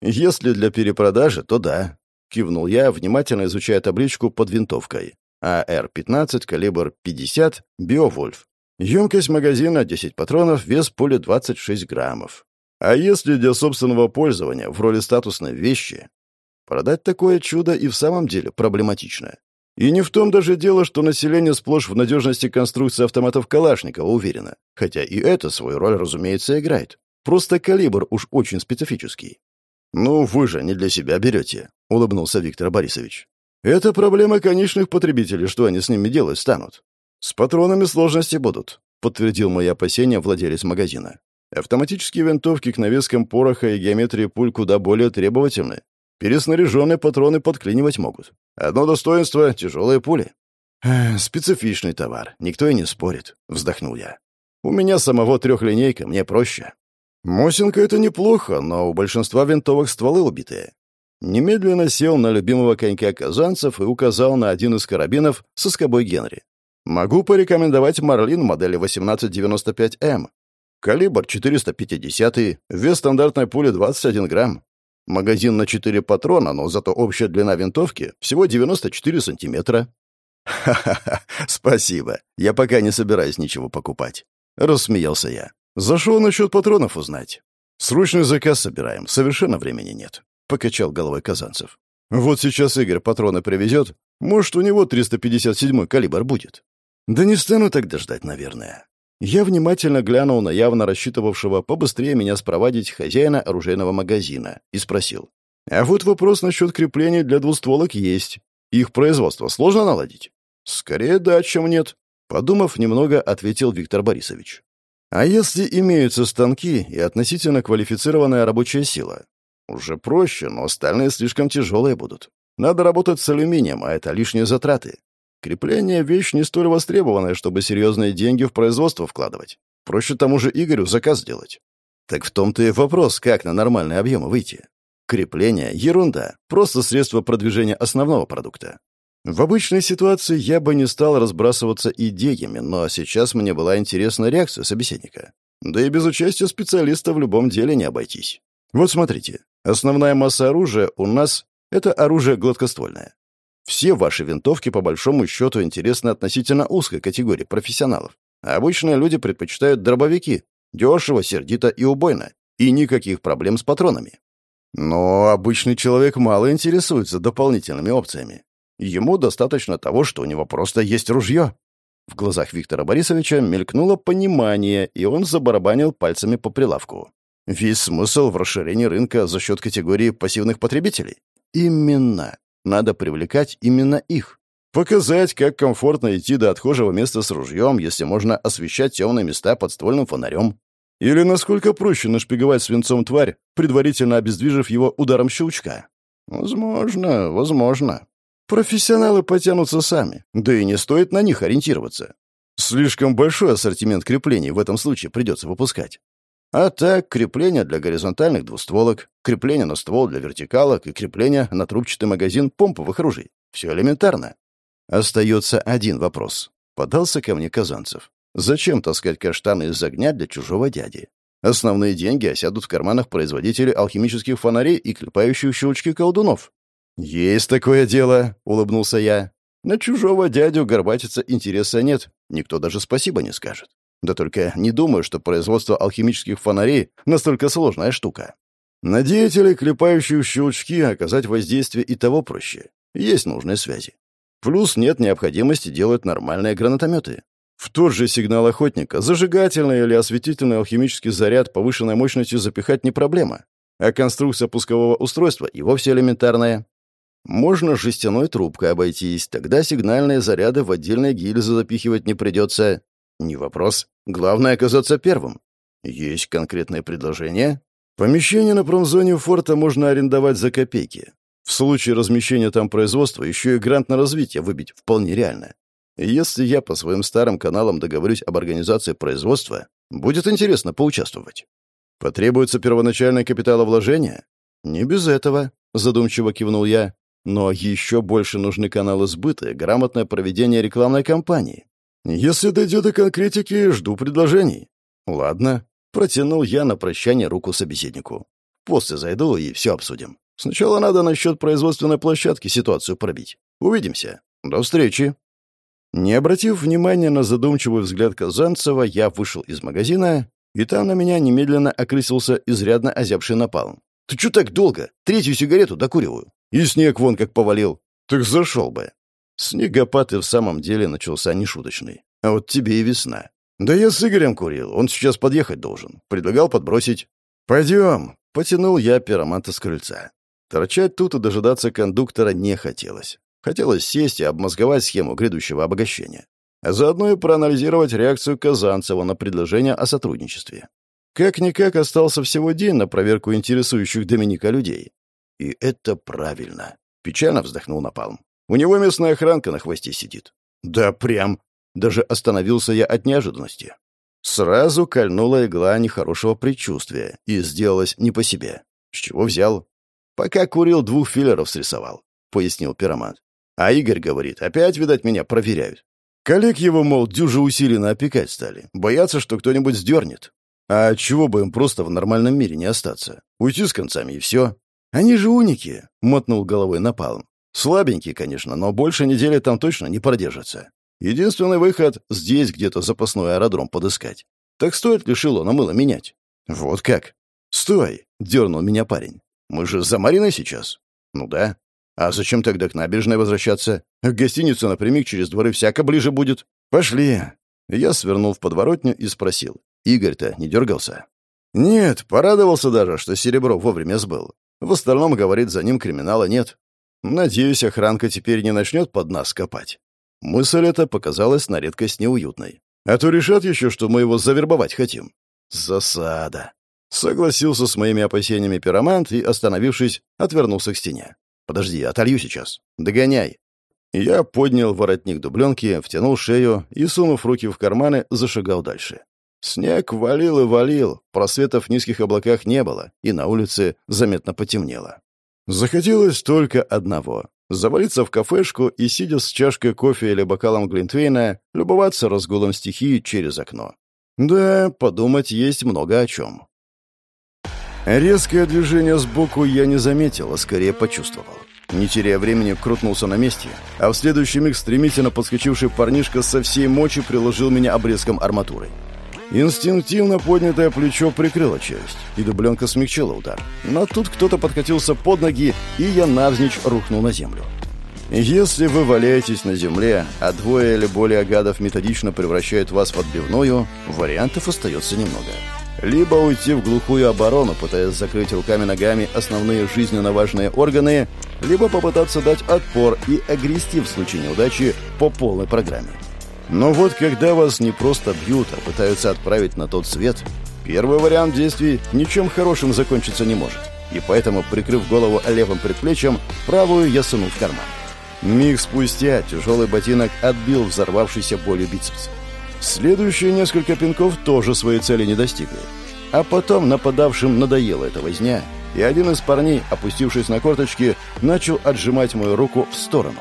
«Если для перепродажи, то да», — кивнул я, внимательно изучая табличку под винтовкой. АР-15, калибр 50, Биовольф. Емкость магазина 10 патронов, вес пули 26 граммов. А если для собственного пользования, в роли статусной вещи? Продать такое чудо и в самом деле проблематично. И не в том даже дело, что население сплошь в надежности конструкции автоматов Калашникова уверено. Хотя и это свою роль, разумеется, играет. Просто калибр уж очень специфический. «Ну, вы же не для себя берете», — улыбнулся Виктор Борисович. «Это проблема конечных потребителей, что они с ними делать станут. С патронами сложности будут», — подтвердил мои опасения владелец магазина. «Автоматические винтовки к навескам пороха и геометрии пуль куда более требовательны. Переснаряженные патроны подклинивать могут. Одно достоинство — тяжелые пули. «Специфичный товар, никто и не спорит», — вздохнул я. «У меня самого трехлинейка, мне проще». «Мосинка — это неплохо, но у большинства винтовок стволы убитые». Немедленно сел на любимого конька казанцев и указал на один из карабинов со скобой Генри. «Могу порекомендовать Марлин модели 1895М. Калибр 450, вес стандартной пули 21 грамм. Магазин на 4 патрона, но зато общая длина винтовки всего 94 сантиметра. «Ха-ха-ха, спасибо. Я пока не собираюсь ничего покупать». Рассмеялся я. «Зашел насчет патронов узнать. Срочный заказ собираем, совершенно времени нет», — покачал головой Казанцев. «Вот сейчас Игорь патроны привезет. Может, у него 357-й калибр будет». «Да не стану тогда ждать, наверное. Я внимательно глянул на явно рассчитывавшего побыстрее меня спровадить хозяина оружейного магазина и спросил. «А вот вопрос насчет крепления для двустволок есть. Их производство сложно наладить?» «Скорее да, чем нет», — подумав немного, ответил Виктор Борисович. «А если имеются станки и относительно квалифицированная рабочая сила?» «Уже проще, но остальные слишком тяжелые будут. Надо работать с алюминием, а это лишние затраты. Крепление — вещь не столь востребованная, чтобы серьезные деньги в производство вкладывать. Проще тому же Игорю заказ делать. Так в том-то и вопрос, как на нормальные объемы выйти. Крепление — ерунда, просто средство продвижения основного продукта. В обычной ситуации я бы не стал разбрасываться идеями, но сейчас мне была интересна реакция собеседника. Да и без участия специалиста в любом деле не обойтись. Вот смотрите, основная масса оружия у нас — это оружие гладкоствольное. Все ваши винтовки, по большому счету, интересны относительно узкой категории профессионалов. А обычные люди предпочитают дробовики. Дешево, сердито и убойно. И никаких проблем с патронами. Но обычный человек мало интересуется дополнительными опциями. Ему достаточно того, что у него просто есть ружье. В глазах Виктора Борисовича мелькнуло понимание, и он забарабанил пальцами по прилавку. Весь смысл в расширении рынка за счет категории пассивных потребителей. Именно. Надо привлекать именно их. Показать, как комфортно идти до отхожего места с ружьем, если можно освещать темные места подствольным фонарем. Или насколько проще нашпиговать свинцом тварь, предварительно обездвижив его ударом щелчка. Возможно, возможно. Профессионалы потянутся сами, да и не стоит на них ориентироваться. Слишком большой ассортимент креплений в этом случае придется выпускать. А так, крепление для горизонтальных двустволок, крепление на ствол для вертикалок и крепление на трубчатый магазин помповых ружей. Все элементарно. Остается один вопрос. Подался ко мне Казанцев. Зачем таскать каштаны из огня для чужого дяди? Основные деньги осядут в карманах производителей алхимических фонарей и клепающих щелчки колдунов. «Есть такое дело», — улыбнулся я. «На чужого дядю горбатиться интереса нет. Никто даже спасибо не скажет. Да только не думаю, что производство алхимических фонарей настолько сложная штука. На деятелей, клепающих щелчки, оказать воздействие и того проще. Есть нужные связи. Плюс нет необходимости делать нормальные гранатометы. В тот же сигнал охотника зажигательный или осветительный алхимический заряд повышенной мощностью запихать не проблема. А конструкция пускового устройства и вовсе элементарная. Можно жестяной трубкой обойтись, тогда сигнальные заряды в отдельные гильзы запихивать не придется. Не вопрос. Главное оказаться первым. Есть конкретное предложение? Помещение на промзоне форта можно арендовать за копейки. В случае размещения там производства еще и грант на развитие выбить вполне реально. Если я по своим старым каналам договорюсь об организации производства, Будет интересно поучаствовать. Потребуется первоначальное капиталовложение? Не без этого, задумчиво кивнул я. Но еще больше нужны каналы сбыта и грамотное проведение рекламной кампании. Если дойдет до конкретики, жду предложений. Ладно, протянул я на прощание руку собеседнику. После зайду и все обсудим. Сначала надо насчет производственной площадки ситуацию пробить. Увидимся. До встречи. Не обратив внимания на задумчивый взгляд Казанцева, я вышел из магазина, и там на меня немедленно окрысился изрядно озябший напалм. «Ты чё так долго? Третью сигарету докуриваю. И снег вон как повалил. Так зашел бы». Снегопад и в самом деле начался нешуточный. А вот тебе и весна. Да я с Игорем курил, он сейчас подъехать должен. Предлагал подбросить. «Пойдем», — потянул я пироманта с крыльца. Торчать тут и дожидаться кондуктора не хотелось. Хотелось сесть и обмозговать схему грядущего обогащения. А заодно и проанализировать реакцию Казанцева на предложение о сотрудничестве. Как-никак остался всего день на проверку интересующих Доминика людей. И это правильно. Печально вздохнул Напалм. У него местная охранка на хвосте сидит. Да прям. Даже остановился я от неожиданности. Сразу кольнула игла нехорошего предчувствия и сделалось не по себе. С чего взял? Пока курил, двух филлеров срисовал, — пояснил пиромант. А Игорь говорит, опять, видать, меня проверяют. Коллег его, мол, дюже усиленно опекать стали. Боятся, что кто-нибудь сдернет. А чего бы им просто в нормальном мире не остаться? Уйти с концами и все. Они же уники, — мотнул головой напалм. Слабенькие, конечно, но больше недели там точно не продержатся. Единственный выход — здесь где-то запасной аэродром подыскать. Так стоит ли Шилона мыло менять? Вот как? Стой, — дернул меня парень. Мы же за Мариной сейчас. Ну да. А зачем тогда к набережной возвращаться? К гостинице напрямик через дворы всяко ближе будет. Пошли. Я свернул в подворотню и спросил. Игорь-то не дергался? Нет, порадовался даже, что серебро вовремя сбыл. В остальном, говорит, за ним криминала нет. Надеюсь, охранка теперь не начнет под нас копать. Мысль эта показалась на редкость неуютной. А то решат еще, что мы его завербовать хотим. Засада. Согласился с моими опасениями пиромант и, остановившись, отвернулся к стене. «Подожди, отолью сейчас. Догоняй». Я поднял воротник дубленки, втянул шею и, сунув руки в карманы, зашагал дальше. Снег валил и валил, просветов в низких облаках не было, и на улице заметно потемнело. Захотелось только одного — завалиться в кафешку и, сидя с чашкой кофе или бокалом глинтвейна, любоваться разгулом стихии через окно. Да, подумать есть много о чем. Резкое движение сбоку я не заметил, а скорее почувствовал. Не теряя времени, крутнулся на месте, а в следующий миг стремительно подскочивший парнишка со всей мочи приложил меня обрезком арматуры. Инстинктивно поднятое плечо прикрыло челюсть, и дубленка смягчила удар. Но тут кто-то подкатился под ноги, и я навзничь рухнул на землю. Если вы валяетесь на земле, а двое или более гадов методично превращают вас в отбивную, вариантов остается немного. Либо уйти в глухую оборону, пытаясь закрыть руками-ногами основные жизненно важные органы, либо попытаться дать отпор и огрести в случае неудачи по полной программе. Но вот когда вас не просто бьют, а пытаются отправить на тот свет, первый вариант действий ничем хорошим закончиться не может. И поэтому, прикрыв голову левым предплечьем, правую я сунул в карман. Миг спустя тяжелый ботинок отбил взорвавшийся болью бицепс. Следующие несколько пинков тоже своей цели не достигли. А потом нападавшим надоела эта возня, и один из парней, опустившись на корточки, начал отжимать мою руку в сторону.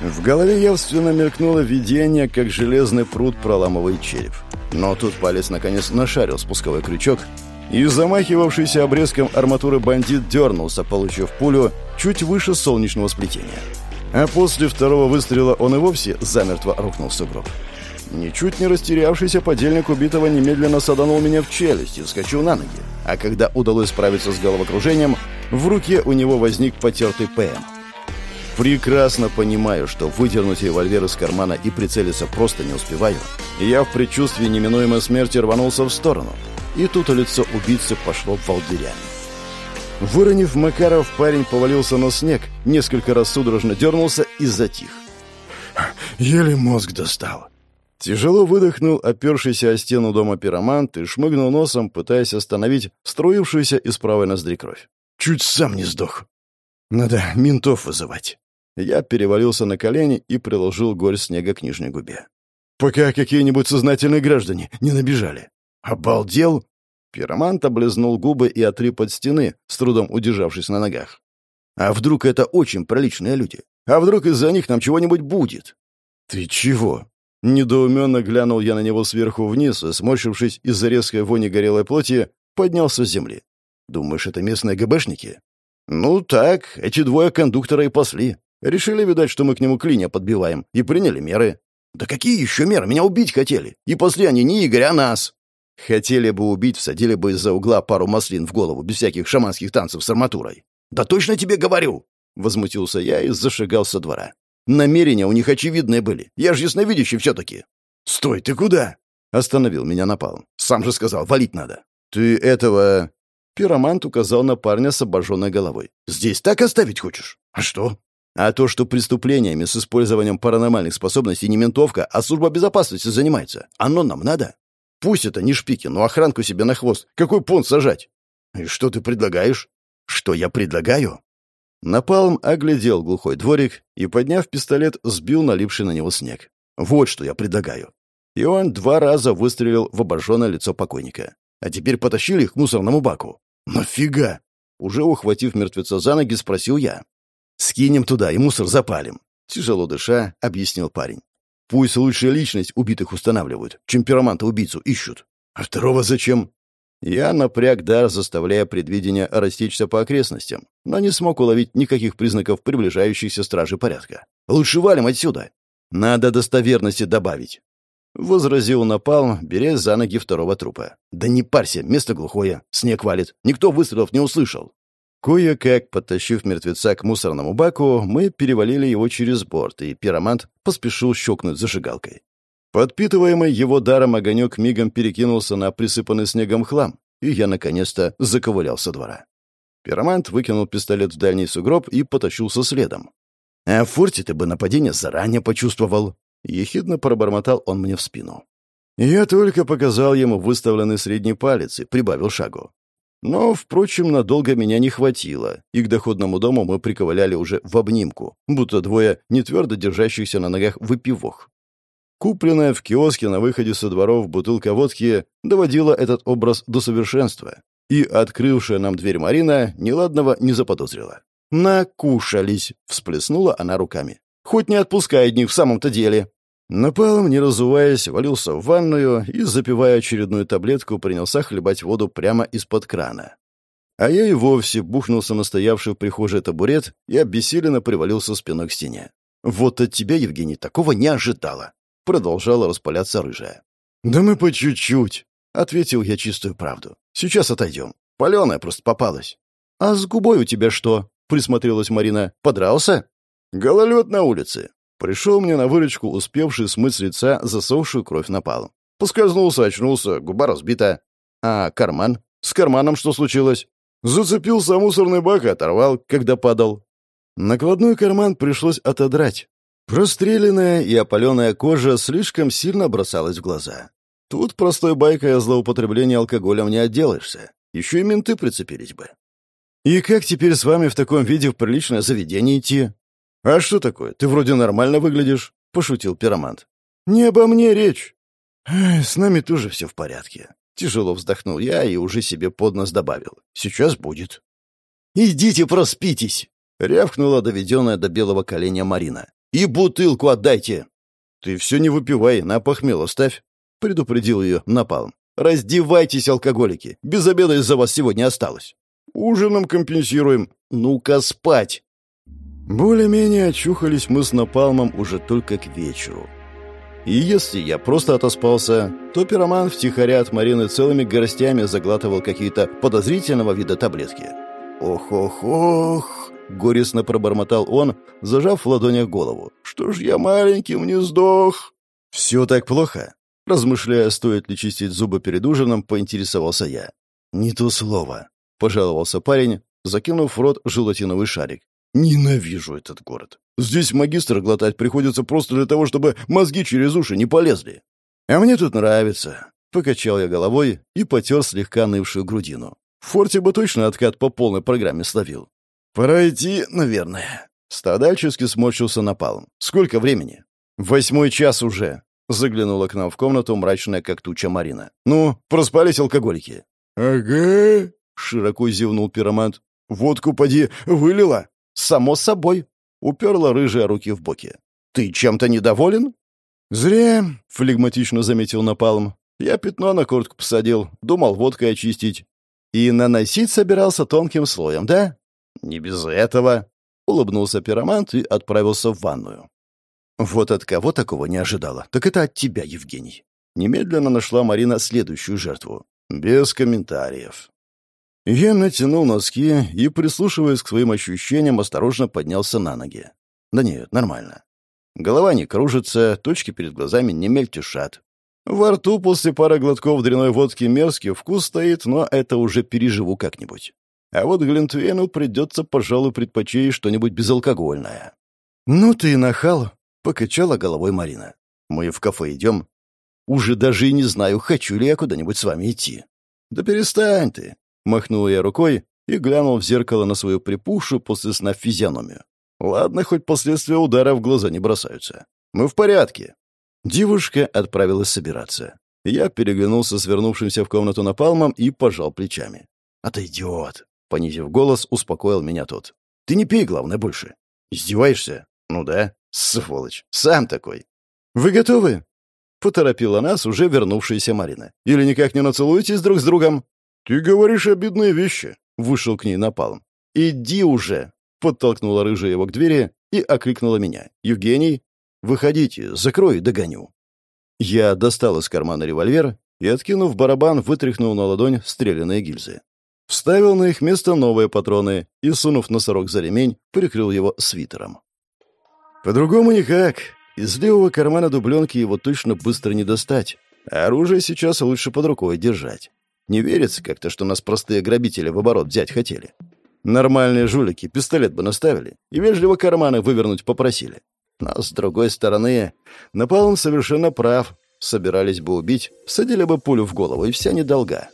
В голове явственно мелькнуло видение, как железный пруд проламывает череп. Но тут палец наконец нашарил спусковой крючок, и замахивавшийся обрезком арматуры бандит дернулся, получив пулю чуть выше солнечного сплетения. А после второго выстрела он и вовсе замертво рухнул в сугроб. Ничуть не растерявшийся подельник убитого немедленно саданул меня в челюсть и вскочил на ноги. А когда удалось справиться с головокружением, в руке у него возник потертый ПМ. Прекрасно понимаю, что выдернуть револьвер из кармана и прицелиться просто не успеваю. Я в предчувствии неминуемой смерти рванулся в сторону. И тут лицо убийцы пошло волдырями. Выронив Макаров, парень повалился на снег, несколько раз судорожно дернулся и затих. Еле мозг достал. Тяжело выдохнул опершийся о стену дома пиромант и шмыгнул носом, пытаясь остановить струившуюся из правой ноздри кровь. Чуть сам не сдох. Надо ментов вызывать. Я перевалился на колени и приложил горсть снега к нижней губе. Пока какие-нибудь сознательные граждане не набежали. Обалдел? Пиромант облизнул губы и отрыв от стены, с трудом удержавшись на ногах. А вдруг это очень проличные люди? А вдруг из-за них нам чего-нибудь будет? Ты чего? Недоуменно глянул я на него сверху вниз и, сморщившись из-за резкой вони горелой плоти, поднялся с земли. Думаешь, это местные ГБшники? Ну так, эти двое кондуктора и пасли. Решили, видать, что мы к нему клинья подбиваем, и приняли меры. Да какие еще меры? Меня убить хотели. И после они не Игоря, а нас. Хотели бы убить, всадили бы из-за угла пару маслин в голову, без всяких шаманских танцев с арматурой. «Да точно тебе говорю!» — возмутился я и зашагал со двора. «Намерения у них очевидные были. Я же ясновидящий все-таки». «Стой, ты куда?» — остановил меня напал. «Сам же сказал, валить надо». «Ты этого...» Пиромант указал на парня с обожженной головой. «Здесь так оставить хочешь? А что?» «А то, что преступлениями с использованием паранормальных способностей не ментовка, а служба безопасности занимается. Оно нам надо?» Пусть это не шпики, но охранку себе на хвост. Какой понт сажать? И что ты предлагаешь? Что я предлагаю? Напалм оглядел глухой дворик и, подняв пистолет, сбил налипший на него снег. Вот что я предлагаю. И он два раза выстрелил в обожженное лицо покойника. А теперь потащили их к мусорному баку. Нафига? Уже ухватив мертвеца за ноги, спросил я. «Скинем туда и мусор запалим», — тяжело дыша, объяснил парень. Пусть лучше личность убитых устанавливают, чем пироманта-убийцу ищут. А второго зачем? Я напряг дар, заставляя предвидение растечься по окрестностям, но не смог уловить никаких признаков приближающихся стражи порядка. Лучше валим отсюда. Надо достоверности добавить. Возразил напал, беря за ноги второго трупа. «Да не парься, место глухое, снег валит, никто выстрелов не услышал». Кое-как, подтащив мертвеца к мусорному баку, мы перевалили его через борт, и пиромант поспешил щелкнуть зажигалкой. Подпитываемый его даром огонек мигом перекинулся на присыпанный снегом хлам, и я, наконец-то, заковылял со двора. Пиромант выкинул пистолет в дальний сугроб и потащился следом. «А в форте ты бы нападение заранее почувствовал!» Ехидно пробормотал он мне в спину. Я только показал ему выставленный средний палец и прибавил шагу. Но, впрочем, надолго меня не хватило, и к доходному дому мы приковыляли уже в обнимку, будто двое нетвердо держащихся на ногах выпивох. Купленная в киоске на выходе со дворов бутылка водки доводила этот образ до совершенства, и открывшая нам дверь Марина неладного не заподозрила. «Накушались!» — всплеснула она руками. «Хоть не отпускай одних в самом-то деле!» Напалм, не разуваясь, валился в ванную и, запивая очередную таблетку, принялся хлебать воду прямо из-под крана. А я и вовсе бухнулся на стоявший в прихожей табурет и обессиленно привалился спиной к стене. «Вот от тебя, Евгений, такого не ожидала!» Продолжала распаляться рыжая. «Да мы по чуть-чуть!» — ответил я чистую правду. «Сейчас отойдем. Паленая просто попалась». «А с губой у тебя что?» — присмотрелась Марина. «Подрался?» «Гололед на улице. Пришел мне на выручку, успевший смыть с лица засохшую кровь напалом. Поскользнулся, очнулся, губа разбита. А карман? С карманом что случилось? Зацепился мусорный бак и оторвал, когда падал. Накладной карман пришлось отодрать. Простреленная и опаленная кожа слишком сильно бросалась в глаза. Тут простой байкой о злоупотреблении алкоголем не отделаешься. Еще и менты прицепились бы. «И как теперь с вами в таком виде в приличное заведение идти?» «А что такое? Ты вроде нормально выглядишь», — пошутил пиромант. «Не обо мне речь». «С нами тоже все в порядке». Тяжело вздохнул я и уже себе под нос добавил. «Сейчас будет». «Идите проспитесь!» — рявкнула доведенная до белого коленя Марина. «И бутылку отдайте!» «Ты все не выпивай, на похмело ставь», — предупредил ее напалм. «Раздевайтесь, алкоголики! Без обеда из-за вас сегодня осталось!» «Ужином компенсируем. Ну-ка спать!» Более-менее очухались мы с Напалмом уже только к вечеру. И если я просто отоспался, то пироман втихаря от Марины целыми горстями заглатывал какие-то подозрительного вида таблетки. «Ох-ох-ох!» — горестно пробормотал он, зажав в ладонях голову. «Что ж я маленьким не сдох?» «Все так плохо?» Размышляя, стоит ли чистить зубы перед ужином, поинтересовался я. «Не то слово», — пожаловался парень, закинув в рот желатиновый шарик. Ненавижу этот город. Здесь магистр глотать приходится просто для того, чтобы мозги через уши не полезли. А мне тут нравится. Покачал я головой и потер слегка нывшую грудину. В форте бы точно откат по полной программе словил. Пора идти, наверное. Страдальчески сморщился напалм. Сколько времени? Восьмой час уже. Заглянула к нам в комнату мрачная, как туча Марина. «Ну, проспались алкоголики?» «Ага», — широко зевнул пиромант. «Водку поди вылила?» «Само собой», — уперла рыжая руки в боки. «Ты чем-то недоволен?» «Зря», — флегматично заметил Напалм. «Я пятно на куртку посадил, думал водкой очистить. И наносить собирался тонким слоем, да?» «Не без этого», — улыбнулся пиромант и отправился в ванную. Вот от кого такого не ожидала, так это от тебя, Евгений. Немедленно нашла Марина следующую жертву. Без комментариев. Я натянул носки и, прислушиваясь к своим ощущениям, осторожно поднялся на ноги. Да нет, нормально. Голова не кружится, точки перед глазами не мельтешат. Во рту после пары глотков дряной водки мерзкий вкус стоит, но это уже переживу как-нибудь. А вот Глинтвейну придется, пожалуй, предпочесть что-нибудь безалкогольное. «Ну ты и нахал», — покачала головой Марина. «Мы в кафе идем?» «Уже даже и не знаю, хочу ли я куда-нибудь с вами идти». «Да перестань ты!» — махнул я рукой и глянул в зеркало на свою припухшую после сна физиономию. «Ладно, хоть последствия удара в глаза не бросаются. Мы в порядке». Девушка отправилась собираться. Я переглянулся с вернувшимся в комнату напалмом и пожал плечами. «Отойдет!» — понизив голос, успокоил меня тот. «Ты не пей, главное, больше. Издеваешься? Ну да. Сволочь. Сам такой. Вы готовы? Поторопила нас уже вернувшаяся Марина. Или никак не нацелуетесь друг с другом? Ты говоришь обидные вещи. Вышел к ней напалм. Иди уже. Подтолкнула рыжая его к двери и окликнула меня. Евгений, выходите, закрой догоню. Я достал из кармана револьвер и, откинув барабан, вытряхнул на ладонь стрелянные гильзы. Вставил на их место новые патроны и, сунув носорог за ремень, прикрыл его свитером. По-другому никак. Из левого кармана дубленки его точно быстро не достать. Оружие сейчас лучше под рукой держать. Не верится как-то, что нас простые грабители в оборот взять хотели. Нормальные жулики пистолет бы наставили и вежливо карманы вывернуть попросили. Но, с другой стороны, Напалм совершенно прав. Собирались бы убить, садили бы пулю в голову, и вся недолга.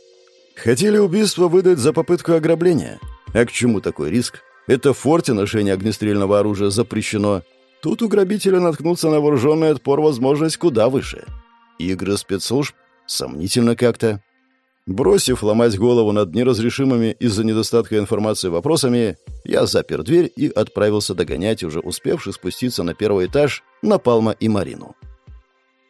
Хотели убийство выдать за попытку ограбления. А к чему такой риск? Это в форте ношение огнестрельного оружия запрещено, Тут у грабителя наткнуться на вооруженный отпор возможность куда выше. Игры спецслужб? Сомнительно как-то. Бросив ломать голову над неразрешимыми из-за недостатка информации вопросами, я запер дверь и отправился догонять уже успевших спуститься на первый этаж Напалма и Марину.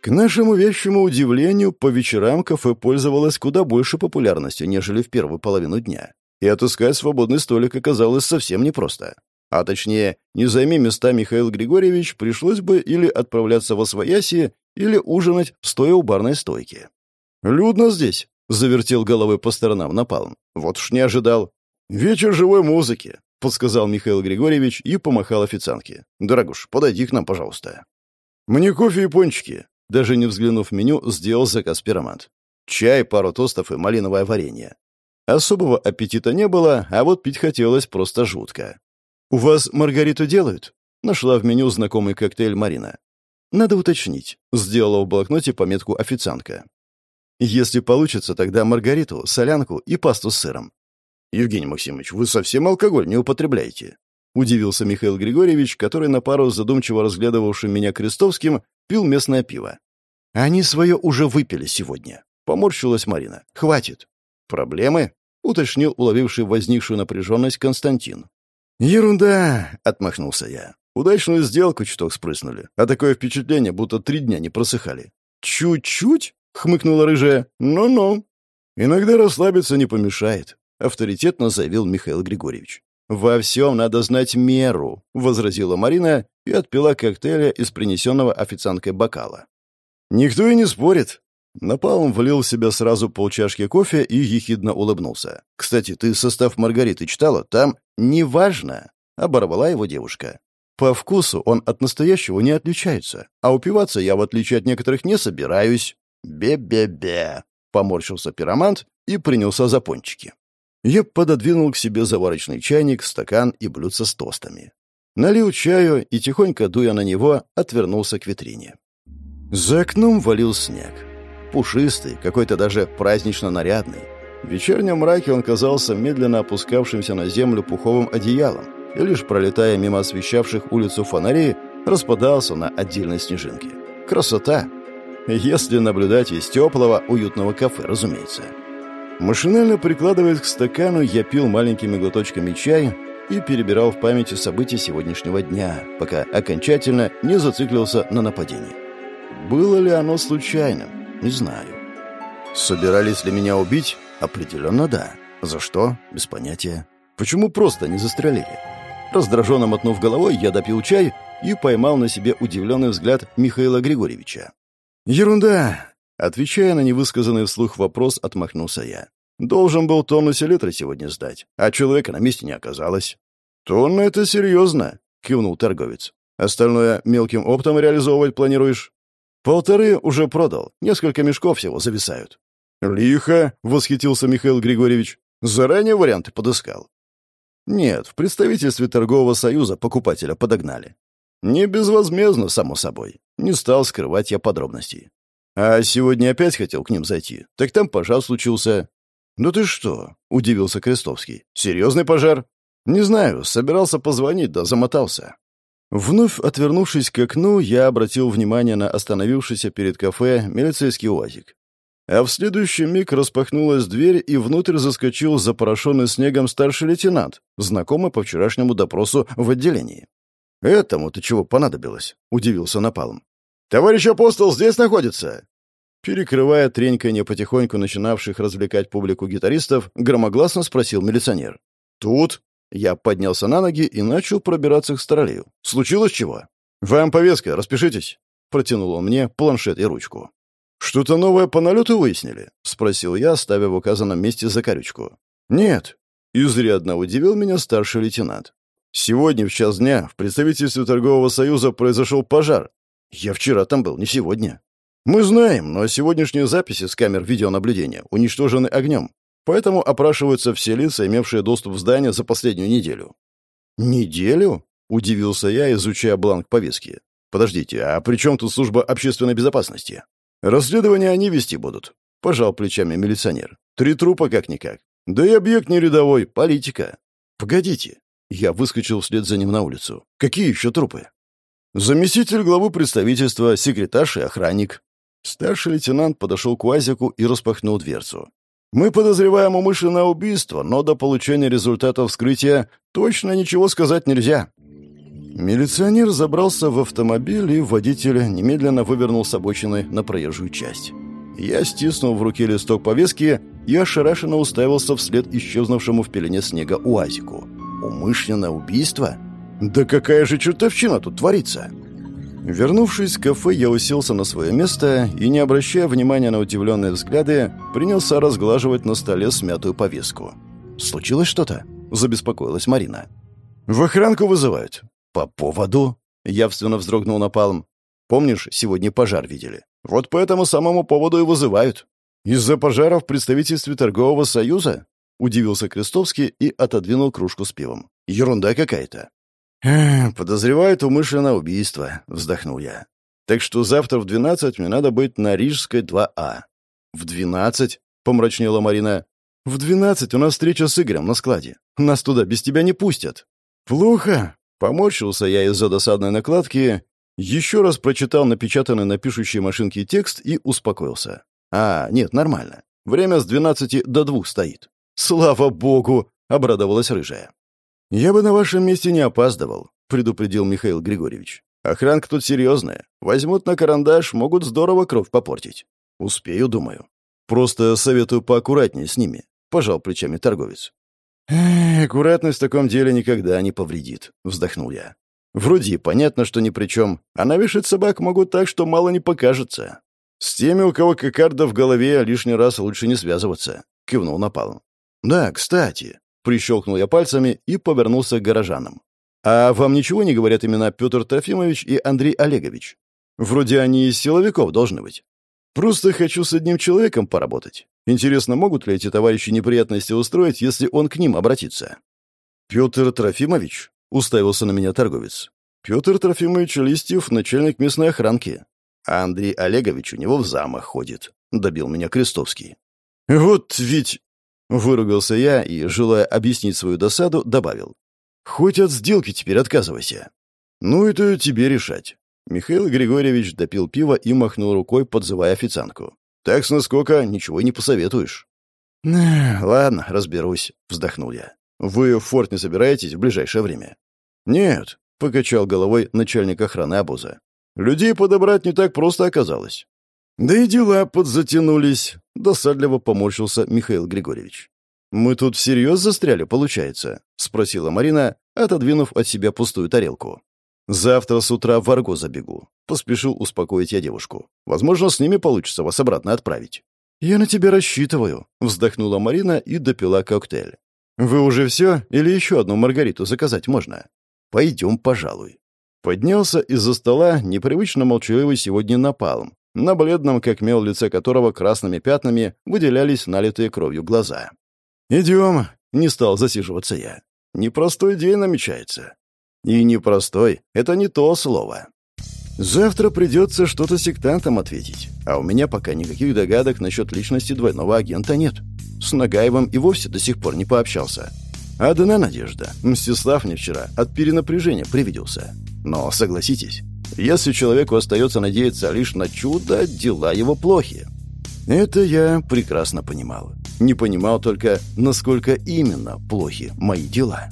К нашему вещему удивлению, по вечерам кафе пользовалось куда больше популярностью, нежели в первую половину дня. И отыскать свободный столик оказалось совсем непросто. А точнее, не займи места Михаил Григорьевич, пришлось бы или отправляться во свояси, или ужинать, стоя у барной стойки. «Людно здесь», — завертел головой по сторонам напалм. «Вот уж не ожидал». «Вечер живой музыки», — подсказал Михаил Григорьевич и помахал официантке. «Дорогуш, подойди к нам, пожалуйста». «Мне кофе и пончики», — даже не взглянув в меню, сделал заказ пиромант. «Чай, пару тостов и малиновое варенье». Особого аппетита не было, а вот пить хотелось просто жутко. «У вас Маргариту делают?» Нашла в меню знакомый коктейль Марина. «Надо уточнить», — сделала в блокноте пометку официантка. «Если получится, тогда Маргариту, солянку и пасту с сыром». «Евгений Максимович, вы совсем алкоголь не употребляете?» Удивился Михаил Григорьевич, который на пару задумчиво разглядывавшим меня Крестовским пил местное пиво. «Они свое уже выпили сегодня», — поморщилась Марина. «Хватит». «Проблемы?» — уточнил уловивший возникшую напряженность Константин. «Ерунда!» — отмахнулся я. «Удачную сделку чуток спрыснули, а такое впечатление, будто три дня не просыхали». «Чуть-чуть?» — хмыкнула рыжая. «Ну-ну». «Иногда расслабиться не помешает», — авторитетно заявил Михаил Григорьевич. «Во всем надо знать меру», — возразила Марина и отпила коктейля из принесенного официанткой бокала. «Никто и не спорит», Напалм влил в себя сразу полчашки кофе и ехидно улыбнулся. «Кстати, ты состав Маргариты читала? Там неважно!» — оборвала его девушка. «По вкусу он от настоящего не отличается, а упиваться я, в отличие от некоторых, не собираюсь». «Бе-бе-бе!» — поморщился пиромант и принялся за пончики. Я пододвинул к себе заварочный чайник, стакан и блюдце с тостами. Налил чаю и, тихонько дуя на него, отвернулся к витрине. За окном валил снег пушистый, какой-то даже празднично нарядный. В вечернем мраке он казался медленно опускавшимся на землю пуховым одеялом, и лишь пролетая мимо освещавших улицу фонарей, распадался на отдельные снежинки. Красота! Если наблюдать из теплого, уютного кафе, разумеется. Машинально прикладываясь к стакану, я пил маленькими глоточками чай и перебирал в памяти события сегодняшнего дня, пока окончательно не зациклился на нападении. Было ли оно случайным? Не знаю. Собирались ли меня убить? Определенно да. За что? Без понятия. Почему просто не застрелили? Раздраженно мотнув головой, я допил чай и поймал на себе удивленный взгляд Михаила Григорьевича. «Ерунда!» Отвечая на невысказанный вслух вопрос, отмахнулся я. «Должен был тонну селитры сегодня сдать, а человека на месте не оказалось». «Тонна — это серьезно», — кивнул торговец. «Остальное мелким оптом реализовывать планируешь?» «Полторы уже продал, несколько мешков всего зависают». «Лихо!» — восхитился Михаил Григорьевич. «Заранее варианты подыскал». «Нет, в представительстве торгового союза покупателя подогнали. Не безвозмездно, само собой. Не стал скрывать я подробностей. А сегодня опять хотел к ним зайти. Так там пожар случился. «Ну ты что?» — удивился Крестовский. «Серьезный пожар?» «Не знаю. Собирался позвонить, да замотался». Вновь отвернувшись к окну, я обратил внимание на остановившийся перед кафе милицейский УАЗик. А в следующий миг распахнулась дверь, и внутрь заскочил запорошенный снегом старший лейтенант, знакомый по вчерашнему допросу в отделении. «Этому-то чего понадобилось?» — удивился Напалм. «Товарищ апостол здесь находится!» Перекрывая треньканье потихоньку начинавших развлекать публику гитаристов, громогласно спросил милиционер. «Тут?» Я поднялся на ноги и начал пробираться к старолею. «Случилось чего?» «Вам повестка, распишитесь!» Протянул он мне планшет и ручку. «Что-то новое по налету выяснили?» — спросил я, ставя в указанном месте закорючку. «Нет». Изрядно удивил меня старший лейтенант. Сегодня в час дня в представительстве торгового союза произошел пожар. Я вчера там был, не сегодня. Мы знаем, но сегодняшние записи с камер видеонаблюдения уничтожены огнем, поэтому опрашиваются все лица, имевшие доступ в здание за последнюю неделю. Неделю? Удивился я, изучая бланк повестки. Подождите, а при чем тут служба общественной безопасности? Расследование они вести будут. Пожал плечами милиционер. Три трупа как-никак. Да и объект не рядовой, политика. Погодите, я выскочил вслед за ним на улицу. «Какие еще трупы?» «Заместитель главы представительства, секретарь и охранник». Старший лейтенант подошел к УАЗику и распахнул дверцу. «Мы подозреваем умышленное убийство, но до получения результатов вскрытия точно ничего сказать нельзя». Милиционер забрался в автомобиль, и водитель немедленно вывернул с обочины на проезжую часть. Я стиснул в руке листок повестки и ошарашенно уставился вслед исчезнувшему в пелене снега УАЗику. Умышленное убийство? Да какая же чертовщина тут творится? Вернувшись в кафе, я уселся на свое место и, не обращая внимания на удивленные взгляды, принялся разглаживать на столе смятую повестку. «Случилось что-то?» — забеспокоилась Марина. «В охранку вызывают». «По поводу?» — явственно вздрогнул напалм. «Помнишь, сегодня пожар видели? Вот по этому самому поводу и вызывают. Из-за пожара в представительстве торгового союза? Удивился Крестовский и отодвинул кружку с пивом. «Ерунда какая-то». «Подозревают умышленное убийство», — вздохнул я. «Так что завтра в двенадцать мне надо быть на Рижской 2А». «В двенадцать?» — помрачнела Марина. «В двенадцать у нас встреча с Игорем на складе. Нас туда без тебя не пустят». «Плохо», — поморщился я из-за досадной накладки, еще раз прочитал напечатанный на пишущей машинке текст и успокоился. «А, нет, нормально. Время с двенадцати до двух стоит». «Слава богу!» — обрадовалась рыжая. «Я бы на вашем месте не опаздывал», — предупредил Михаил Григорьевич. «Охранка тут серьезная. Возьмут на карандаш, могут здорово кровь попортить. Успею, думаю. Просто советую поаккуратнее с ними», — пожал плечами торговец. «Эх, аккуратность в таком деле никогда не повредит», — вздохнул я. «Вроде понятно, что ни при чем, а навешать собак могут так, что мало не покажется. С теми, у кого кокарда в голове, лишний раз лучше не связываться», — кивнул Напалм. «Да, кстати», — прищелкнул я пальцами и повернулся к горожанам. «А вам ничего не говорят имена Петр Трофимович и Андрей Олегович? Вроде они из силовиков должны быть. Просто хочу с одним человеком поработать. Интересно, могут ли эти товарищи неприятности устроить, если он к ним обратится?» «Петр Трофимович?» — уставился на меня торговец. «Петр Трофимович Листьев, начальник местной охранки. А Андрей Олегович у него в замах ходит», — добил меня Крестовский. «Вот ведь...» Выругался я и, желая объяснить свою досаду, добавил. «Хоть от сделки теперь отказывайся». «Ну, это тебе решать». Михаил Григорьевич допил пиво и махнул рукой, подзывая официантку. «Так с насколько ничего не посоветуешь». «Ладно, разберусь», — вздохнул я. «Вы в форт не собираетесь в ближайшее время?» «Нет», — покачал головой начальник охраны обоза. «Людей подобрать не так просто оказалось». «Да и дела подзатянулись», — досадливо поморщился Михаил Григорьевич. «Мы тут всерьез застряли, получается?» — спросила Марина, отодвинув от себя пустую тарелку. «Завтра с утра в Арго забегу», — поспешил успокоить я девушку. «Возможно, с ними получится вас обратно отправить». «Я на тебя рассчитываю», — вздохнула Марина и допила коктейль. «Вы уже все? Или еще одну Маргариту заказать можно?» «Пойдем, пожалуй». Поднялся из-за стола непривычно молчаливый сегодня напалм, на бледном, как мел лице которого красными пятнами выделялись налитые кровью глаза. «Идем», — не стал засиживаться я. «Непростой день намечается». «И непростой — это не то слово». Завтра придется что-то сектантам ответить, а у меня пока никаких догадок насчет личности двойного агента нет. С Нагаевым и вовсе до сих пор не пообщался. Одна надежда. Мстислав мне вчера от перенапряжения привиделся. Но согласитесь, если человеку остается надеяться лишь на чудо, дела его плохи. Это я прекрасно понимал. Не понимал только, насколько именно плохи мои дела.